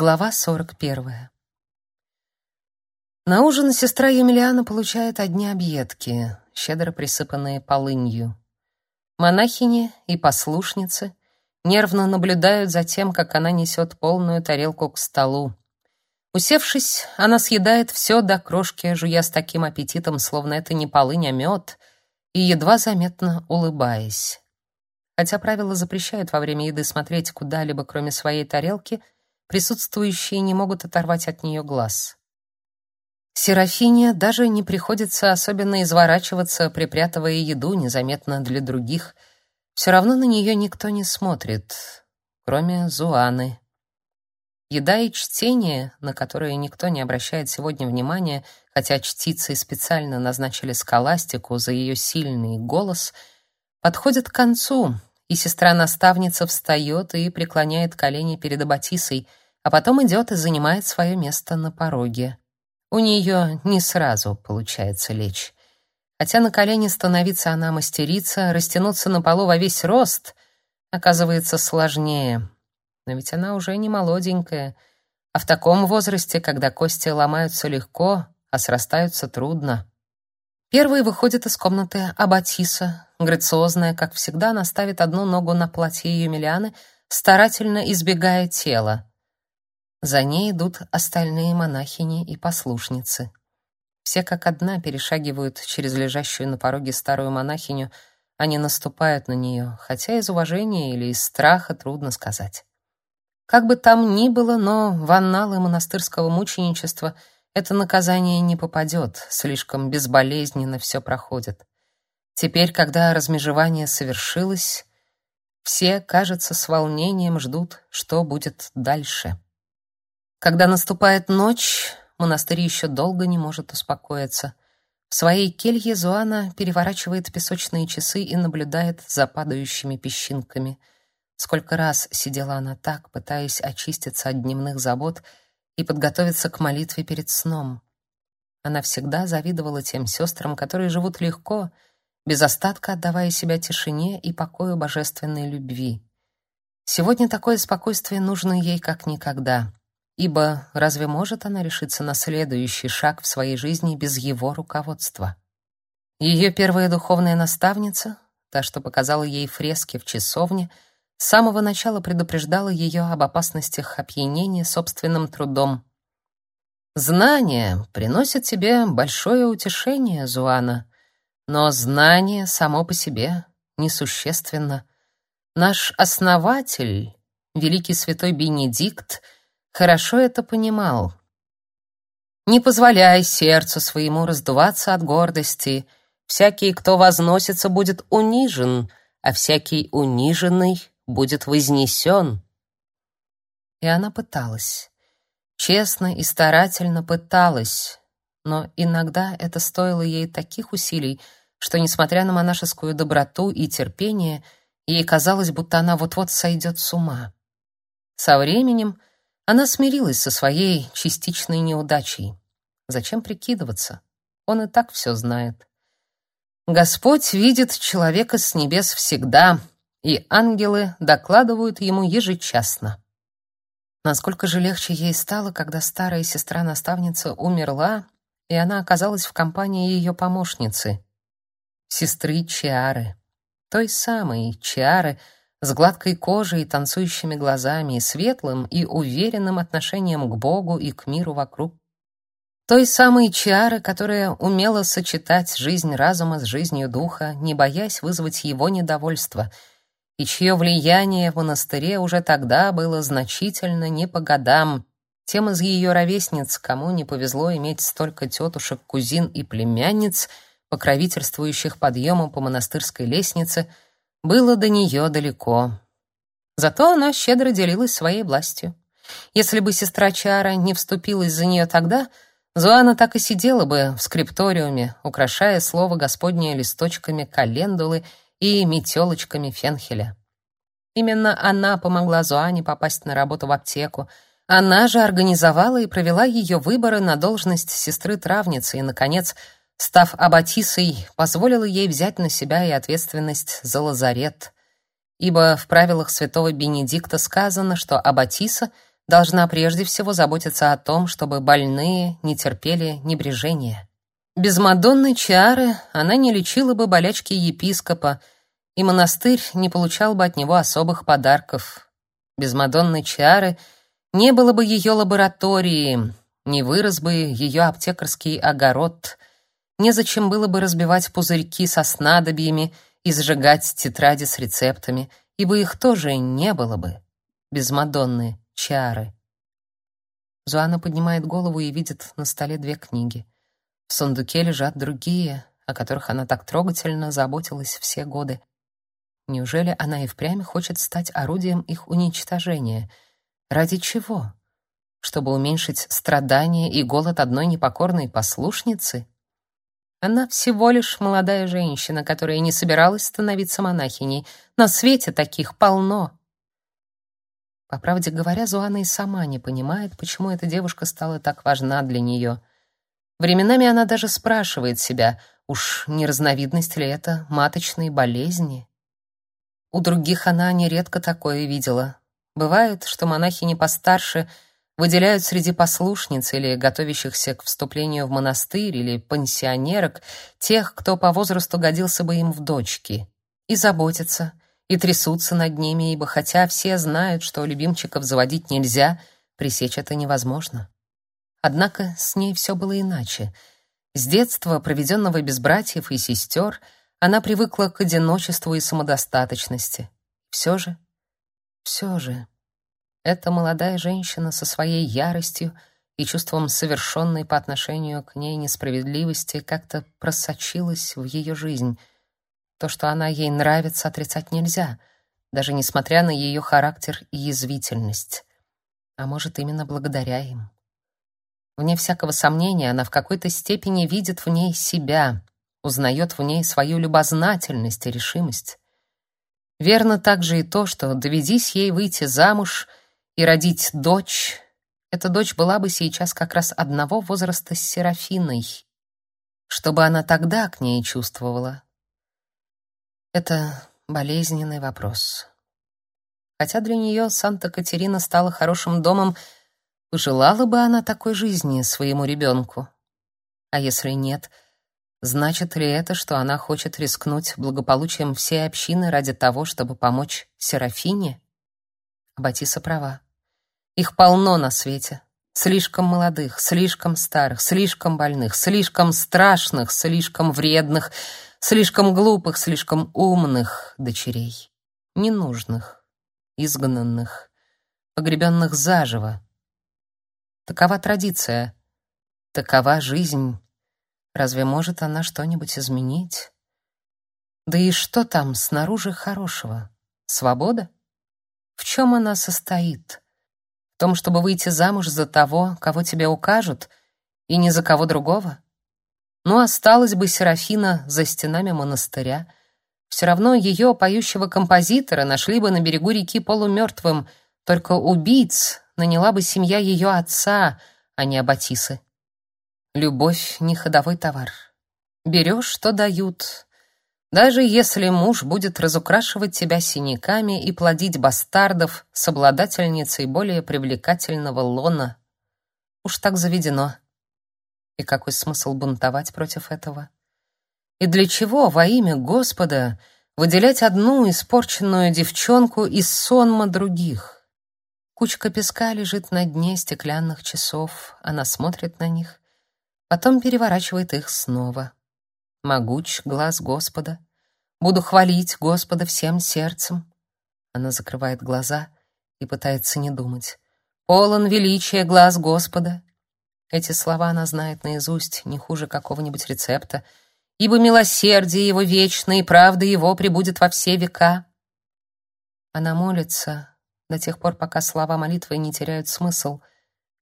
Глава 41. На ужин сестра Емельяна получает одни объедки, щедро присыпанные полынью. Монахини и послушницы нервно наблюдают за тем, как она несет полную тарелку к столу. Усевшись, она съедает все до крошки, жуя с таким аппетитом, словно это не полынь, а мед, и едва заметно улыбаясь. Хотя правила запрещают во время еды смотреть куда-либо, кроме своей тарелки — Присутствующие не могут оторвать от нее глаз. Серафине даже не приходится особенно изворачиваться, припрятывая еду незаметно для других. Все равно на нее никто не смотрит, кроме Зуаны. Еда и чтение, на которые никто не обращает сегодня внимания, хотя чтицы специально назначили скаластику за ее сильный голос, подходят к концу, и сестра-наставница встает и преклоняет колени перед Аббатисой, а потом идет и занимает свое место на пороге. У нее не сразу получается лечь. Хотя на колени становиться она мастерица, растянуться на полу во весь рост оказывается сложнее. Но ведь она уже не молоденькая, а в таком возрасте, когда кости ломаются легко, а срастаются трудно. Первой выходит из комнаты Абатиса, грациозная, как всегда, наставит одну ногу на платье Юмилианы, старательно избегая тела. За ней идут остальные монахини и послушницы. Все как одна перешагивают через лежащую на пороге старую монахиню, они наступают на нее, хотя из уважения или из страха трудно сказать. Как бы там ни было, но в анналы монастырского мученичества это наказание не попадет, слишком безболезненно все проходит. Теперь, когда размежевание совершилось, все, кажется, с волнением ждут, что будет дальше. Когда наступает ночь, монастырь еще долго не может успокоиться. В своей келье Зуана переворачивает песочные часы и наблюдает за падающими песчинками. Сколько раз сидела она так, пытаясь очиститься от дневных забот и подготовиться к молитве перед сном. Она всегда завидовала тем сестрам, которые живут легко, без остатка отдавая себя тишине и покою божественной любви. Сегодня такое спокойствие нужно ей как никогда. Ибо разве может она решиться на следующий шаг в своей жизни без его руководства? Ее первая духовная наставница, та, что показала ей фрески в часовне, с самого начала предупреждала ее об опасностях опьянения собственным трудом. Знание приносит тебе большое утешение, Зуана, но знание само по себе несущественно. Наш основатель, великий святой Бенедикт, хорошо это понимал. Не позволяй сердцу своему раздуваться от гордости. Всякий, кто возносится, будет унижен, а всякий униженный будет вознесен. И она пыталась. Честно и старательно пыталась, но иногда это стоило ей таких усилий, что, несмотря на монашескую доброту и терпение, ей казалось, будто она вот-вот сойдет с ума. Со временем она смирилась со своей частичной неудачей. Зачем прикидываться? Он и так все знает. Господь видит человека с небес всегда, и ангелы докладывают ему ежечасно. Насколько же легче ей стало, когда старая сестра-наставница умерла, и она оказалась в компании ее помощницы, сестры Чиары, той самой Чиары, с гладкой кожей и танцующими глазами, светлым и уверенным отношением к Богу и к миру вокруг. Той самой Чиары, которая умела сочетать жизнь разума с жизнью духа, не боясь вызвать его недовольство, и чье влияние в монастыре уже тогда было значительно не по годам. Тем из ее ровесниц, кому не повезло иметь столько тетушек, кузин и племянниц, покровительствующих подъему по монастырской лестнице — было до нее далеко. Зато она щедро делилась своей властью. Если бы сестра Чара не вступилась за нее тогда, Зуана так и сидела бы в скрипториуме, украшая слово Господне листочками календулы и метелочками фенхеля. Именно она помогла Зуане попасть на работу в аптеку. Она же организовала и провела ее выборы на должность сестры-травницы и, наконец, став аббатисой, позволила ей взять на себя и ответственность за лазарет, ибо в правилах святого Бенедикта сказано, что аббатиса должна прежде всего заботиться о том, чтобы больные не терпели небрежения. Без Мадонны Чары она не лечила бы болячки епископа, и монастырь не получал бы от него особых подарков. Без Мадонны Чары не было бы ее лаборатории, не вырос бы ее аптекарский огород, незачем было бы разбивать пузырьки со снадобьями и сжигать тетради с рецептами, ибо их тоже не было бы без Мадонны Чары. Зуана поднимает голову и видит на столе две книги. В сундуке лежат другие, о которых она так трогательно заботилась все годы. Неужели она и впрямь хочет стать орудием их уничтожения? Ради чего? Чтобы уменьшить страдания и голод одной непокорной послушницы? Она всего лишь молодая женщина, которая не собиралась становиться монахиней. На свете таких полно. По правде говоря, Зуана и сама не понимает, почему эта девушка стала так важна для нее. Временами она даже спрашивает себя, уж не разновидность ли это маточной болезни? У других она нередко такое видела. Бывает, что монахини постарше выделяют среди послушниц или готовящихся к вступлению в монастырь или пансионерок тех, кто по возрасту годился бы им в дочки, и заботятся, и трясутся над ними, ибо хотя все знают, что любимчиков заводить нельзя, пресечь это невозможно. Однако с ней все было иначе. С детства, проведенного без братьев и сестер, она привыкла к одиночеству и самодостаточности. Все же, все же, эта молодая женщина со своей яростью и чувством совершенной по отношению к ней несправедливости как-то просочилась в ее жизнь. То, что она ей нравится, отрицать нельзя, даже несмотря на ее характер и язвительность. А может, именно благодаря им. Вне всякого сомнения, она в какой-то степени видит в ней себя, узнает в ней свою любознательность и решимость. Верно также и то, что доведись ей выйти замуж и родить дочь, эта дочь была бы сейчас как раз одного возраста с Серафиной. Что бы она тогда к ней чувствовала? Это болезненный вопрос. Хотя для нее Санта-Катерина стала хорошим домом, пожелала бы она такой жизни своему ребенку? А если нет — Значит ли это, что она хочет рискнуть благополучием всей общины ради того, чтобы помочь Серафине? Батиса права. Их полно на свете. Слишком молодых, слишком старых, слишком больных, слишком страшных, слишком вредных, слишком глупых, слишком умных дочерей. Ненужных, изгнанных, погребенных заживо. Такова традиция, такова жизнь Разве может она что-нибудь изменить? Да и что там снаружи хорошего? Свобода? В чем она состоит? Том, чтобы выйти замуж за того, кого тебе укажут, и не за кого другого? Ну, осталась бы Серафина за стенами монастыря. Все равно ее, поющего композитора, нашли бы на берегу реки полумертвым, только убийц наняла бы семья ее отца, а не Аббатисы. Любовь не ходовой товар. Берешь, что дают. Даже если муж будет разукрашивать тебя синяками и плодить бастардов с обладательницей более привлекательного лона. Уж так заведено. И какой смысл бунтовать против этого? И для чего во имя Господа выделять одну испорченную девчонку из сонма других? Кучка песка лежит на дне стеклянных часов, она смотрит на них потом переворачивает их снова. Могуч глаз Господа. Буду хвалить Господа всем сердцем. Она закрывает глаза и пытается не думать. Полон величия глаз Господа. Эти слова она знает наизусть, не хуже какого-нибудь рецепта. Ибо милосердие его вечное и правда его пребудет во все века. Она молится до тех пор, пока слова молитвы не теряют смысл —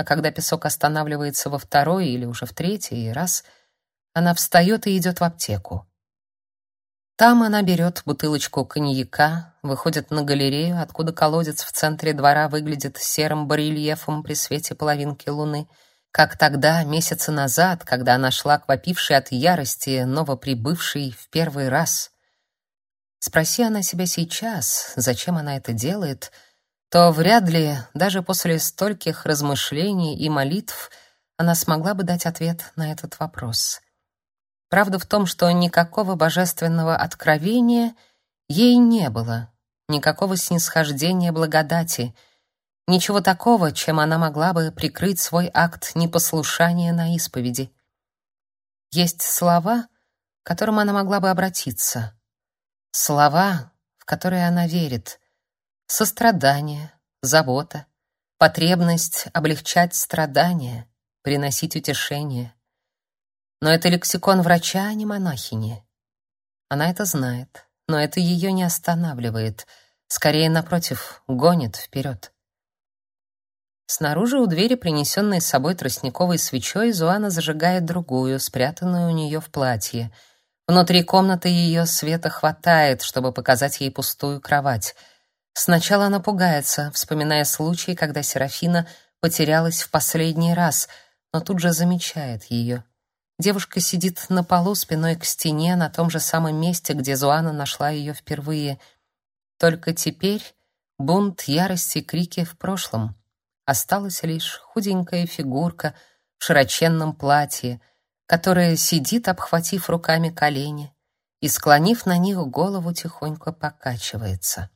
а когда песок останавливается во второй или уже в третий раз, она встает и идет в аптеку. Там она берет бутылочку коньяка, выходит на галерею, откуда колодец в центре двора выглядит серым барельефом при свете половинки луны, как тогда, месяцы назад, когда она шла к вопившей от ярости новоприбывшей в первый раз. Спроси она себя сейчас, зачем она это делает — то вряд ли даже после стольких размышлений и молитв она смогла бы дать ответ на этот вопрос. Правда в том, что никакого божественного откровения ей не было, никакого снисхождения благодати, ничего такого, чем она могла бы прикрыть свой акт непослушания на исповеди. Есть слова, к которым она могла бы обратиться. Слова, в которые она верит. Сострадание, забота, потребность облегчать страдания, приносить утешение. Но это лексикон врача, а не монахини. Она это знает, но это ее не останавливает, скорее напротив, гонит вперед. Снаружи у двери, принесенной с собой тростниковой свечой, Зуана зажигает другую, спрятанную у нее в платье. Внутри комнаты ее света хватает, чтобы показать ей пустую кровать. Сначала она пугается, вспоминая случай, когда Серафина потерялась в последний раз, но тут же замечает ее. Девушка сидит на полу спиной к стене на том же самом месте, где Зуана нашла ее впервые. Только теперь бунт, ярости и крики в прошлом — Осталась лишь худенькая фигурка в широченном платье, которая сидит, обхватив руками колени, и, склонив на них голову, тихонько покачивается.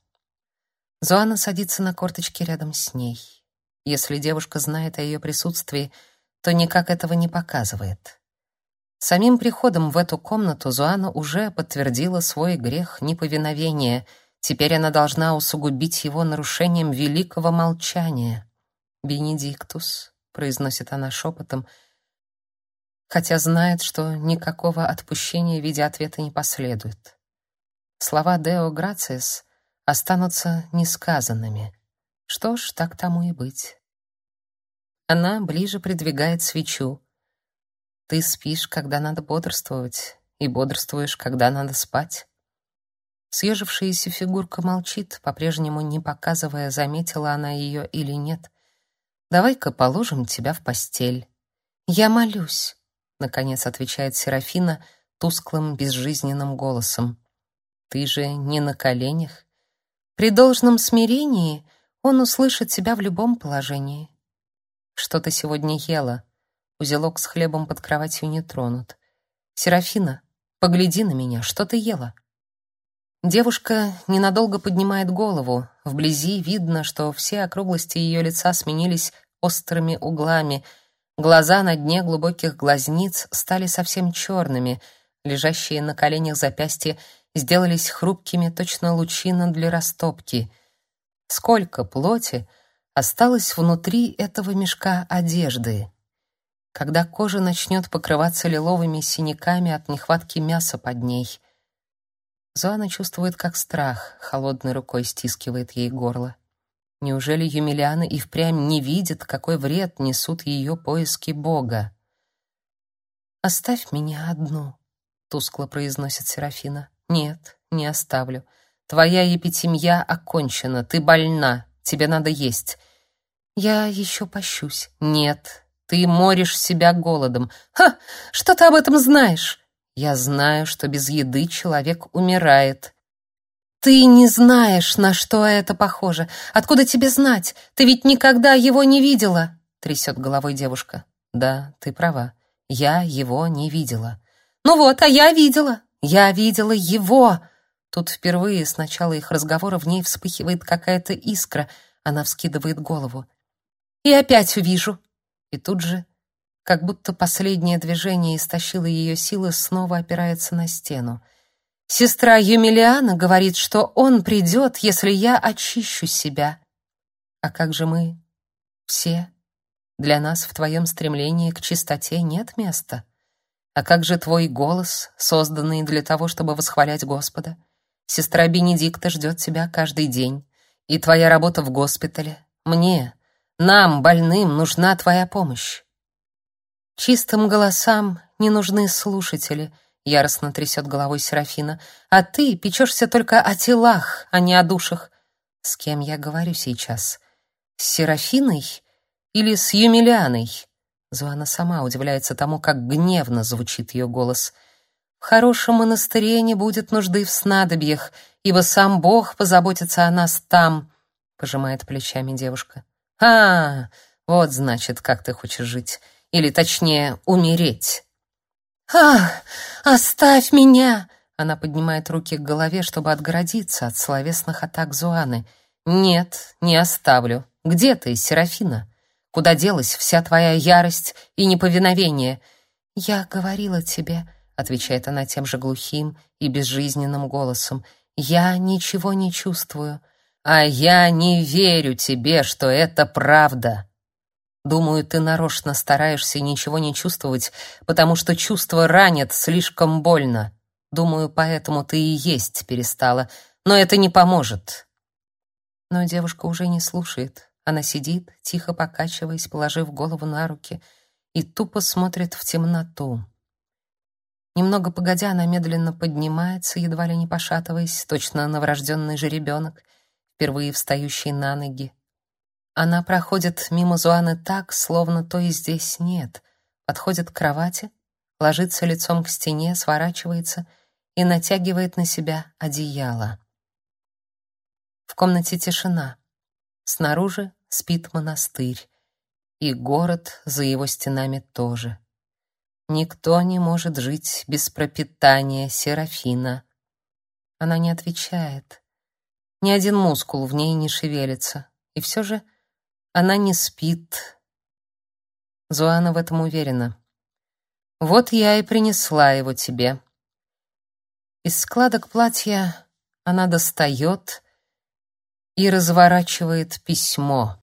Зоана садится на корточки рядом с ней. Если девушка знает о ее присутствии, то никак этого не показывает. Самим приходом в эту комнату Зоана уже подтвердила свой грех неповиновения. Теперь она должна усугубить его нарушением великого молчания. «Бенедиктус», — произносит она шепотом, хотя знает, что никакого отпущения в виде ответа не последует. Слова «Део Грациес» останутся несказанными. Что ж, так тому и быть. Она ближе придвигает свечу. Ты спишь, когда надо бодрствовать, и бодрствуешь, когда надо спать. Съежившаяся фигурка молчит, по-прежнему не показывая, заметила она ее или нет. Давай-ка положим тебя в постель. Я молюсь, наконец отвечает Серафина тусклым, безжизненным голосом. Ты же не на коленях. При должном смирении он услышит тебя в любом положении. Что ты сегодня ела? Узелок с хлебом под кроватью не тронут. Серафина, погляди на меня, что ты ела? Девушка ненадолго поднимает голову. Вблизи видно, что все округлости ее лица сменились острыми углами. Глаза на дне глубоких глазниц стали совсем черными, лежащие на коленях запястья сделались хрупкими, точно лучина для растопки. Сколько плоти осталось внутри этого мешка одежды? Когда кожа начнет покрываться лиловыми синяками от нехватки мяса под ней. Зоана чувствует, как страх холодной рукой стискивает ей горло. Неужели Юмилиана и впрямь не видит, какой вред несут ее поиски Бога? «Оставь меня одну», — тускло произносит Серафина. «Нет, не оставлю. Твоя епитемья окончена, ты больна, тебе надо есть». «Я еще пощусь». «Нет, ты моришь себя голодом». «Ха! Что ты об этом знаешь?» «Я знаю, что без еды человек умирает. Ты не знаешь, на что это похоже. Откуда тебе знать? Ты ведь никогда его не видела, трясет головой девушка. Да, ты права. Я его не видела. Ну вот, а я видела. Я видела его. Тут впервые с начала их разговора в ней вспыхивает какая-то искра. Она вскидывает голову. И опять увижу. И тут же, как будто последнее движение истощило ее силы, снова опирается на стену. Сестра Юмилиана говорит, что он придет, если я очищу себя. А как же мы? Все? Для нас в твоем стремлении к чистоте нет места. А как же твой голос, созданный для того, чтобы восхвалять Господа? Сестра Бенедикта ждет тебя каждый день. И твоя работа в госпитале. Мне, нам, больным, нужна твоя помощь. Чистым голосам не нужны слушатели — яростно трясет головой Серафина. А ты печешься только о телах, а не о душах. С кем я говорю сейчас? С Серафиной или с Юмилианой? Зуана сама удивляется тому, как гневно звучит ее голос. В хорошем монастыре не будет нужды в снадобьях, ибо сам Бог позаботится о нас там, пожимает плечами девушка. А, вот значит, как ты хочешь жить, или точнее, умереть. А, оставь меня! Она поднимает руки к голове, чтобы отгородиться от словесных атак Зуаны. Нет, не оставлю. Где ты, Серафина? Куда делась вся твоя ярость и неповиновение? Я говорила тебе, отвечает она тем же глухим и безжизненным голосом. Я ничего не чувствую. А я не верю тебе, что это правда. Думаю, ты нарочно стараешься ничего не чувствовать, потому что чувства ранят слишком больно. Думаю, поэтому ты и есть перестала, но это не поможет. Но девушка уже не слушает. Она сидит, тихо покачиваясь, положив голову на руки, и тупо смотрит в темноту. Немного погодя, она медленно поднимается, едва ли не пошатываясь, точно новорожденный жеребенок, впервые встающий на ноги. Она проходит мимо Зуаны так, словно то и здесь нет. Подходит к кровати, ложится лицом к стене, сворачивается и натягивает на себя одеяло. В комнате тишина. Снаружи спит монастырь, и город за его стенами тоже. Никто не может жить без пропитания, Серафина. Она не отвечает. Ни один мускул в ней не шевелится. И все же она не спит. Зуана в этом уверена. Вот я и принесла его тебе. Из складок платья она достает и разворачивает письмо.